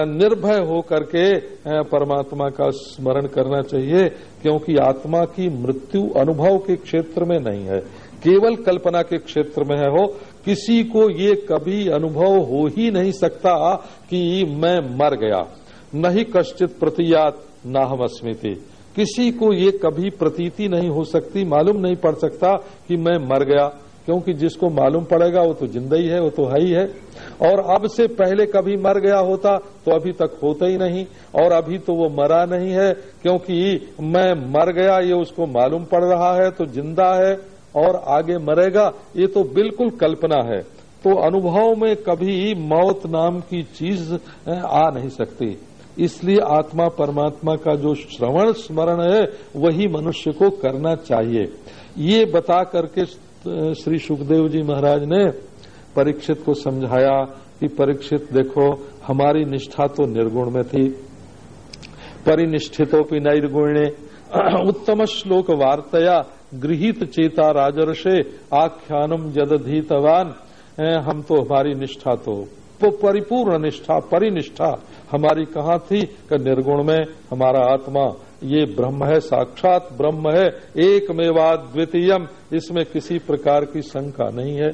निर्भय हो करके परमात्मा का स्मरण करना चाहिए, क्योंकि आत्मा की मृत्यु अनुभव के क्षेत्र में नहीं है। केवल कल्पना के क्षेत्र में है हो किसी को ये कभी अनुभव हो ही नहीं सकता कि मैं मर गया। नहीं कश्चित प्रतियात नाहम अस्मृति किसी को ये कभी प्रतीति नहीं हो सकती, मालूम नहीं पड़ सकता कि मैं मर गया, क्योंकि जिसको मालूम पड़ेगा वो तो ज़िंदा ही है, वो तो है ही है। और अब से पहले कभी मर गया होता तो अभी तक होता ही नहीं, और अभी तो वो मरा नहीं है, क्योंकि मैं मर गया, ये उसको मालूम पड़ रहा है तो ज़िंदा है और आगे मरेगा, ये तो बिल्कुल कल्पना है। तो अनुभव में कभी मौत नाम की चीज़ आ नहीं सकती। इसलिए आत्मा परमात्मा का जो श्रवण स्मरण है, वही मनुष्य को करना चाहिए। ये बता करके श्री सुखदेव जी महाराज ने परीक्षित को समझाया कि परीक्षित देखो, हमारी निष्ठा तो निर्गुण में थी। परिनिष्ठितों की नैर्गुणे उत्तम श्लोक वार्तया गृहित चेता राजर्षे आख्यानम जदधीतवान। हम तो हमारी निष्ठा तो तो परिपूर्ण निष्ठा, परिनिष्ठा, हमारी कहाँ थी? कि निर्गुण में, हमारा आत्मा, ये ब्रह्म है, साक्षात ब्रह्म है एक मेवा द्वितीयम। इसमें किसी प्रकार की शंका नहीं है,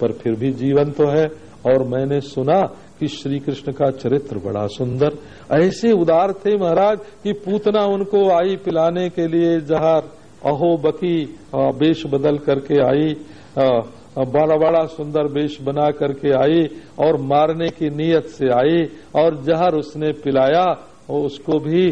पर फिर भी जीवन तो है। और मैंने सुना कि श्री कृष्ण का चरित्र बड़ा सुंदर। ऐसे उदार थे महाराज कि पूतना उनको आई पिलाने के लिए जहार। अहो बकी बेश बदल करके आई बड़ा बड़ा सुंदर वेश बना करके आई और मारने की नीयत से आई और जहर उसने पिलाया और उसको भी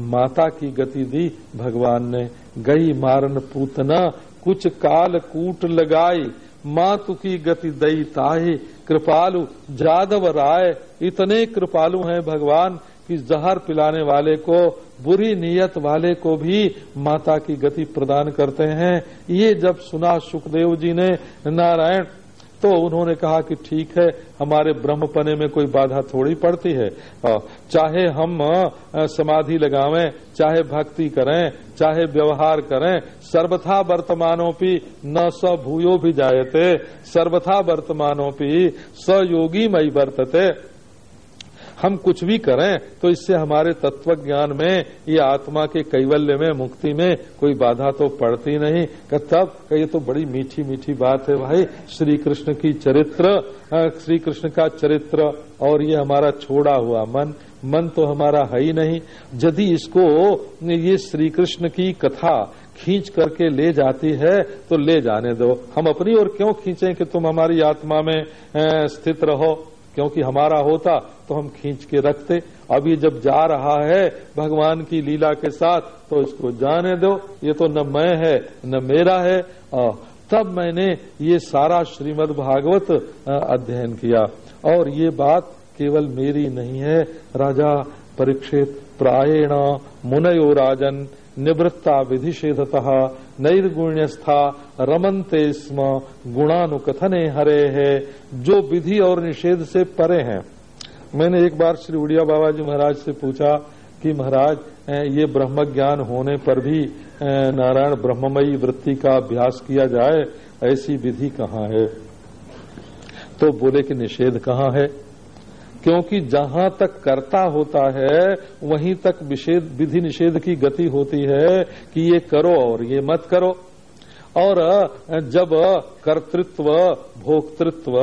माता की गति दी, भगवान ने गई मारन पूतना, कुछ काल कूट लगाई, मातु की गति दई ताही, कृपालु जादव राय, इतने कृपालु हैं भगवान कि जहर पिलाने वाले को, बुरी नीयत वाले को भी माता की गति प्रदान करते हैं। ये जब सुना सुखदेव जी ने नारायण तो उन्होंने कहा कि ठीक है, हमारे ब्रह्मपने में कोई बाधा थोड़ी पड़ती है। चाहे हम समाधि लगावें, चाहे भक्ति करें, चाहे व्यवहार करें, सर्वथा वर्तमानों की न स भूयो भी जायते, सर्वथा वर्तमानों की सयोगी मई वर्तते। हम कुछ भी करें तो इससे हमारे तत्व ज्ञान में, ये आत्मा के कैवल्य में, मुक्ति में कोई बाधा तो पड़ती नहीं। तब ये तो बड़ी मीठी मीठी बात है भाई। श्री कृष्ण की चरित्र श्री कृष्ण का चरित्र, और ये हमारा छोड़ा हुआ मन। मन तो हमारा है ही नहीं। यदि इसको, ये श्री कृष्ण की कथा खींच करके ले जाती है तो ले जाने दो। हम अपनी ओर क्यों खींचे कि तुम हमारी आत्मा में स्थित रहो? क्योंकि हमारा होता तो हम खींच के रखते। अब ये जब जा रहा है भगवान की लीला के साथ तो इसको जाने दो। ये तो न मैं है न मेरा है। अ, तब मैंने ये सारा श्रीमद् भागवत अध्ययन किया। और ये बात केवल मेरी नहीं है। राजा परीक्षित प्रायण मुनयो राजन निवृत्ता विधिषेधतः नैर्गुण्यस्था रमनते स्म, गुणानुकथने हरे है, जो विधि और निषेध से परे हैं। मैंने एक बार श्री उड़िया बाबा जी महाराज से पूछा कि महाराज ये ब्रह्म ज्ञान होने पर भी नारायण ब्रह्ममयी वृत्ति का अभ्यास किया जाए, ऐसी विधि कहाँ है? तो बोले कि निषेध कहाँ है? क्योंकि जहाँ तक कर्ता होता है, वहीं तक विधि निषेध की गति होती है कि ये करो और ये मत करो। और जब कर्तृत्व, भोक्तृत्व,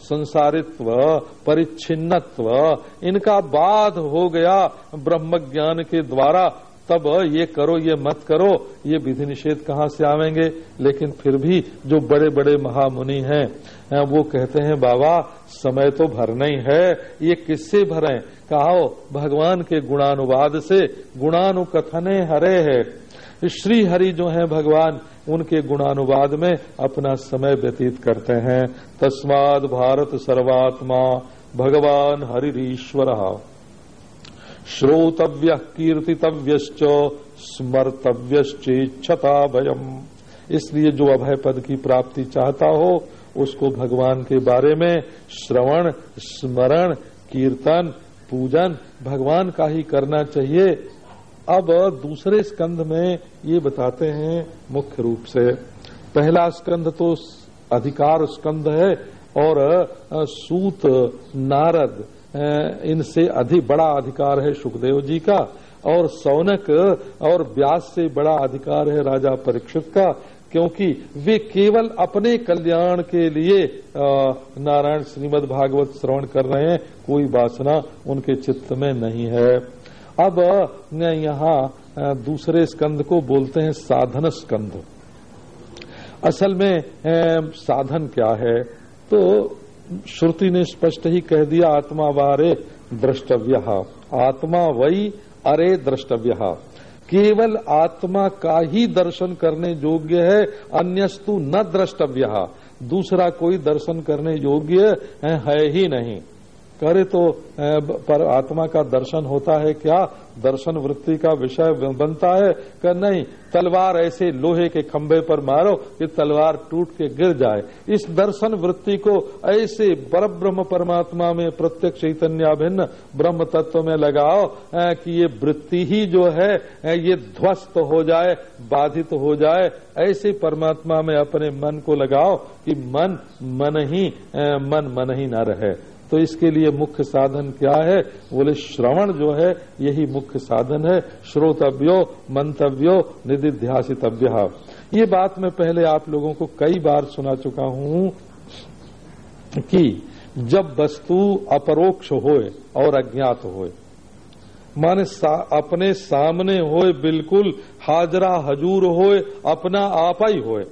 संसारित्व, परिच्छिन्नत्व, इनका बाध हो गया ब्रह्म ज्ञान के द्वारा, तब ये करो, ये मत करो, ये विधि निषेध कहाँ से आवेंगे? लेकिन फिर भी जो बड़े बड़े महामुनि हैं वो कहते हैं, बाबा, समय तो भरना ही है, ये किससे भरे? कहो, भगवान के गुणानुवाद से गुणानुकथने हरे है। श्री हरि जो है भगवान उनके गुणानुवाद में अपना समय व्यतीत करते हैं। तस्माद भारत सर्वात्मा, भगवान हरिश्वर श्रोतव्य कीर्तितव्यश्च, स्मर्तव्यश्चेच्छता भयम इसलिए जो अभय पद की प्राप्ति चाहता हो, उसको भगवान के बारे में श्रवण, स्मरण, कीर्तन, पूजन भगवान का ही करना चाहिए। अब दूसरे स्कंध में ये बताते हैं मुख्य रूप से। पहला स्कंध तो अधिकार स्कंध है और सूत, नारद इनसे अधिक बड़ा अधिकार है सुखदेव जी का और सौनक और व्यास से बड़ा अधिकार है राजा परीक्षित का, क्योंकि वे केवल अपने कल्याण के लिए नारायण श्रीमद भागवत श्रवण कर रहे हैं। कोई वासना उनके चित्त में नहीं है। अब यहाँ दूसरे स्कंद को बोलते हैं साधन स्कंद। असल में साधन क्या है? तो श्रुति ने स्पष्ट ही कह दिया, आत्मा वारे द्रष्टव्य। आत्मा वही अरे द्रष्टव्य। केवल आत्मा का ही दर्शन करने योग्य है, अन्यस्तु न द्रष्टव्य। दूसरा कोई दर्शन करने योग्य है ही नहीं। करे तो पर आत्मा का दर्शन होता है क्या? दर्शन वृत्ति का विषय बनता है? कि नहीं, तलवार ऐसे लोहे के खंभे पर मारो कि तलवार टूट के गिर जाए। इस दर्शन वृत्ति को ऐसे पर ब्रह्म परमात्मा में प्रत्यक्ष चैतन्याभिन्न ब्रह्म तत्व में लगाओ कि ये वृत्ति ही जो है ये ध्वस्त हो जाए, बाधित हो जाए। ऐसे परमात्मा में अपने मन को लगाओ कि मन मन ही मन मन ही न रहे। तो इसके लिए मुख्य साधन क्या है? बोले श्रवण जो है यही मुख्य साधन है। श्रोतव्यो मंतव्यो निधिध्यासितव्य ये बात मैं पहले आप लोगों को कई बार सुना चुका हूँ कि जब वस्तु अपरोक्ष होए और अज्ञात होए माने सा, अपने सामने होए बिल्कुल हाजरा हजूर होए अपना आपा ही होए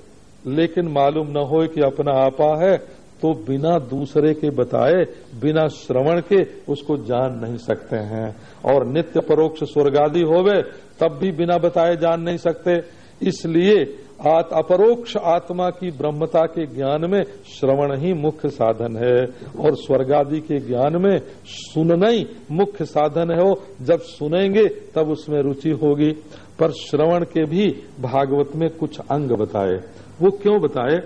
लेकिन मालूम न होए कि अपना आपा है तो बिना दूसरे के बताए, बिना श्रवण के उसको जान नहीं सकते हैं। और नित्य परोक्ष स्वर्गादि होवे, तब भी बिना बताए जान नहीं सकते। इसलिए आत अपरोक्ष आत्मा की ब्रह्मता के ज्ञान में श्रवण ही मुख्य साधन है। और स्वर्गादि के ज्ञान में सुनना ही मुख्य साधन है। वो जब सुनेंगे, तब उसमें रुचि होगी। पर श्रवण के भी भागवत में कुछ अंग बताए। वो क्यों बताए?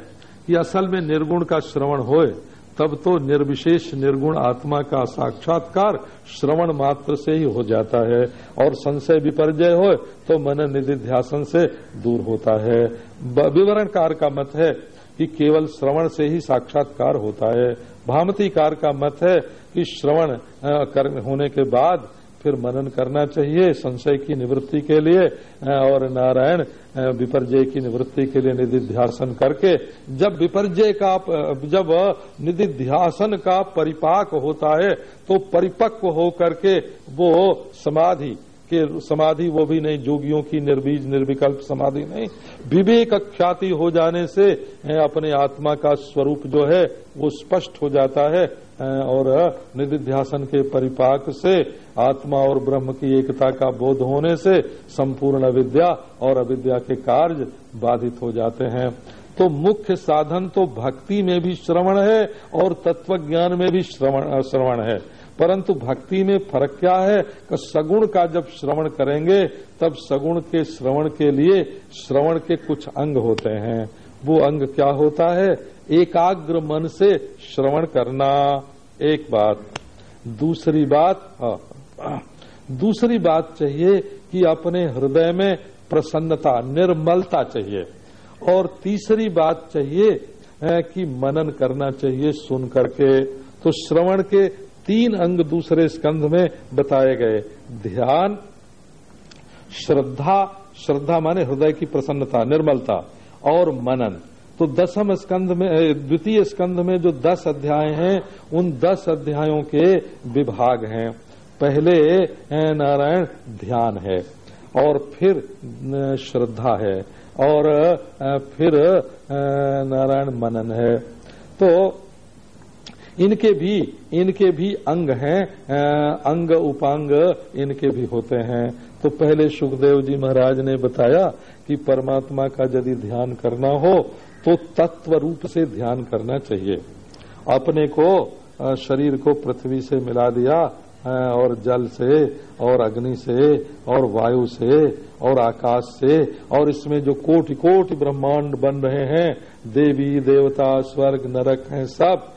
कि असल में निर्गुण का श्रवण होए, तब तो निर्विशेष निर्गुण आत्मा का साक्षात्कार श्रवण मात्र से ही हो जाता है, और संशय विपर्जय हो तो मन निधि ध्यासन से दूर होता है। विवरणकार का मत है कि केवल श्रवण से ही साक्षात्कार होता है। भामतीकार का मत है कि श्रवण होने के बाद फिर मनन करना चाहिए संशय की निवृत्ति के लिए और नारायण विपर्जय की निवृत्ति के लिए निधिध्यासन करके, जब विपर्जय का जब निधिध्यासन का परिपाक होता है तो परिपक्व हो करके वो समाधि के समाधि, वो भी नहीं, जोगियों की निर्बीज, निर्विकल्प समाधि नहीं। विवेक ख्याति हो जाने से अपने आत्मा का स्वरूप जो है, वो स्पष्ट हो जाता है और निधिध्यासन के परिपाक से, आत्मा और ब्रह्म की एकता का बोध होने से, संपूर्ण अविद्या और अविद्या के कार्य बाधित हो जाते हैं। तो मुख्य साधन तो भक्ति में भी श्रवण है, और तत्व ज्ञान में भी श्रवण है। परंतु भक्ति में फ़र्क क्या है कि सगुण का जब श्रवण करेंगे तब सगुण के श्रवण के लिए श्रवण के कुछ अंग होते हैं। वो अंग क्या होता है? एकाग्र मन से श्रवण करना। एक बात। दूसरी बात हाँ, दूसरी बात चाहिए कि अपने हृदय में प्रसन्नता निर्मलता चाहिए। और तीसरी बात चाहिए कि मनन करना चाहिए सुन करके। तो श्रवण के तीन अंग दूसरे स्कंध में बताए गए। ध्यान, श्रद्धा श्रद्धा माने हृदय की प्रसन्नता, निर्मलता, और मनन। तो दसम स्कंध में द्वितीय स्कंध में जो दस अध्याय हैं, उन दस अध्यायों के विभाग हैं। पहले नारायण, ध्यान है, और फिर श्रद्धा है, और फिर नारायण, मनन है। तो इनके भी इनके भी अंग हैं अंग उपांग इनके भी होते हैं। तो पहले सुखदेव जी महाराज ने बताया कि परमात्मा का यदि ध्यान करना हो तो तत्व रूप से ध्यान करना चाहिए। अपने को शरीर को पृथ्वी से मिला दिया और जल से, और अग्नि से, और वायु से, और आकाश से, और इसमें जो कोटि कोटि ब्रह्मांड बन रहे हैं, देवी, देवता, स्वर्ग, नरक हैं सब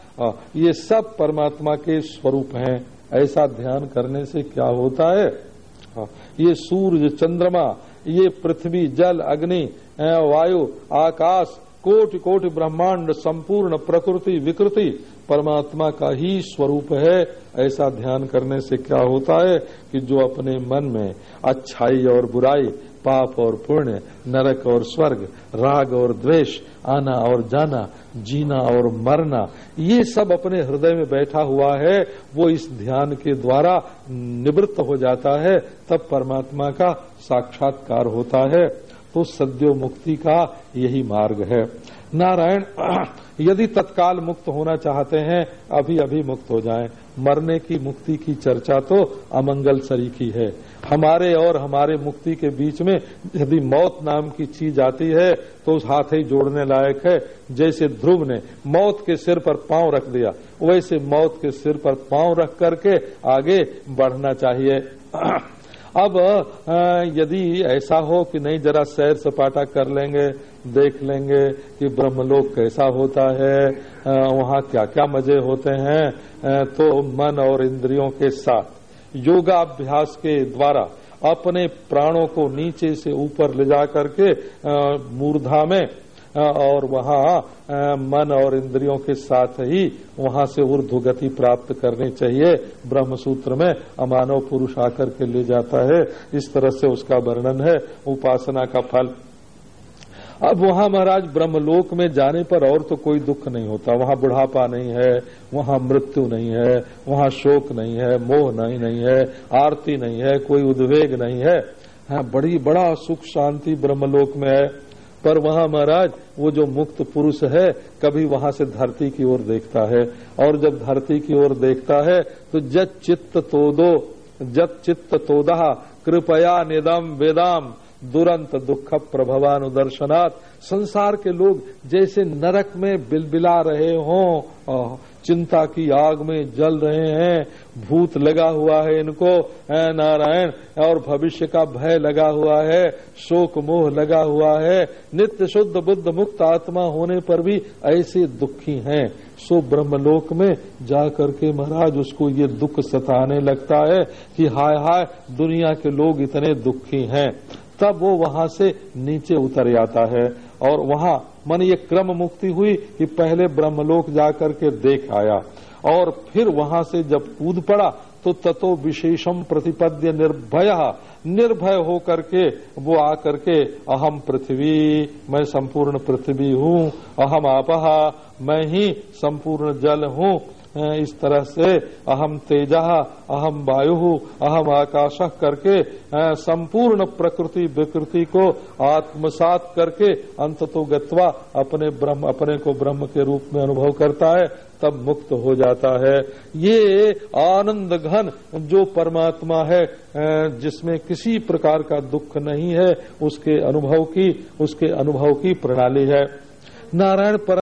ये सब परमात्मा के स्वरूप हैं। ऐसा ध्यान करने से क्या होता है? हाँ, ये सूर्य चंद्रमा ये पृथ्वी जल अग्नि वायु आकाश कोटि कोटि ब्रह्मांड संपूर्ण प्रकृति विकृति परमात्मा का ही स्वरूप है। ऐसा ध्यान करने से क्या होता है कि जो अपने मन में अच्छाई और बुराई पाप और पुण्य, नरक और स्वर्ग, राग और द्वेष, आना और जाना, जीना और मरना, ये सब अपने हृदय में बैठा हुआ है, वो इस ध्यान के द्वारा निवृत्त हो जाता है, तब परमात्मा का साक्षात्कार होता है तो सद्यो मुक्ति का यही मार्ग है। नारायण, यदि तत्काल मुक्त होना चाहते हैं अभी अभी मुक्त हो जाएँ। मरने की मुक्ति की चर्चा तो अमंगल सरीखी है। हमारे और हमारे मुक्ति के बीच में यदि मौत नाम की चीज़ आती है तो उस हाथ ही जोड़ने लायक है। जैसे ध्रुव ने मौत के सिर पर पाँव रख दिया, वैसे मौत के सिर पर पाँव रख करके आगे बढ़ना चाहिए। अब यदि ऐसा हो कि नहीं, जरा सैर सपाटा कर लेंगे। देख लेंगे कि ब्रह्मलोक कैसा होता है वहाँ क्या क्या मज़े होते हैं तो मन और इंद्रियों के साथ। योगाभ्यास के द्वारा अपने प्राणों को नीचे से ऊपर ले जा करके मूर्धा में और वहाँ मन और इंद्रियों के साथ ही वहाँ से ऊर्ध्व गति प्राप्त करनी चाहिए। ब्रह्म सूत्र में अमानव पुरुष आकर के ले जाता है। इस तरह से उसका वर्णन है। उपासना का फल अब वहाँ महाराज ब्रह्मलोक में जाने पर और तो कोई दुख नहीं होता। वहाँ बुढ़ापा नहीं है, वहाँ मृत्यु नहीं है, वहाँ शोक नहीं है, मोह नहीं नहीं है, आरती नहीं है, कोई उद्वेग नहीं है। हाँ बड़ी, बड़ा सुख शांति ब्रह्मलोक में है। पर वहाँ महाराज, वो जो मुक्त पुरुष है, कभी वहाँ से धरती की ओर देखता है। और जब धरती की ओर देखता है तो जत चित्त तोदो जत चित्त तोदहा कृपया निदम वेदाम। दुरंत दुख प्रभवानुदर्शनात् संसार के लोग जैसे नरक में बिलबिला रहे हों चिंता की आग में जल रहे हैं, भूत लगा हुआ है इनको है नारायण, और भविष्य का भय लगा हुआ है, शोक मोह लगा हुआ है, नित्य शुद्ध बुद्ध मुक्त आत्मा होने पर भी ऐसे दुखी हैं। सो ब्रह्मलोक में जा करके महाराज उसको ये दुख सताने लगता है कि हाय हाय, दुनिया के लोग इतने दुखी हैं। तब वो वहाँ से नीचे उतर जाता है और वहाँ मन ये क्रम मुक्ति हुई कि पहले ब्रह्मलोक जाकर के देख आया। और फिर वहाँ से जब कूद पड़ा तो ततो विशेषम प्रतिपद्य निर्भय निर्भय हो करके वो आकर के, अहम पृथ्वी, मैं संपूर्ण पृथ्वी हूँ, अहम आपहा मैं ही संपूर्ण जल हूँ। इस तरह से। अहम तेजा अहम वायु अहम आकाश करके संपूर्ण प्रकृति, विकृति को आत्मसात करके अंत तो गत्वा अपने ब्रह्म, अपने को ब्रह्म के रूप में अनुभव करता है, तब मुक्त हो जाता है। ये आनंद घन जो परमात्मा है जिसमें किसी प्रकार का दुख नहीं है, उसके अनुभव की, उसके अनुभव की प्रणाली है। नारायण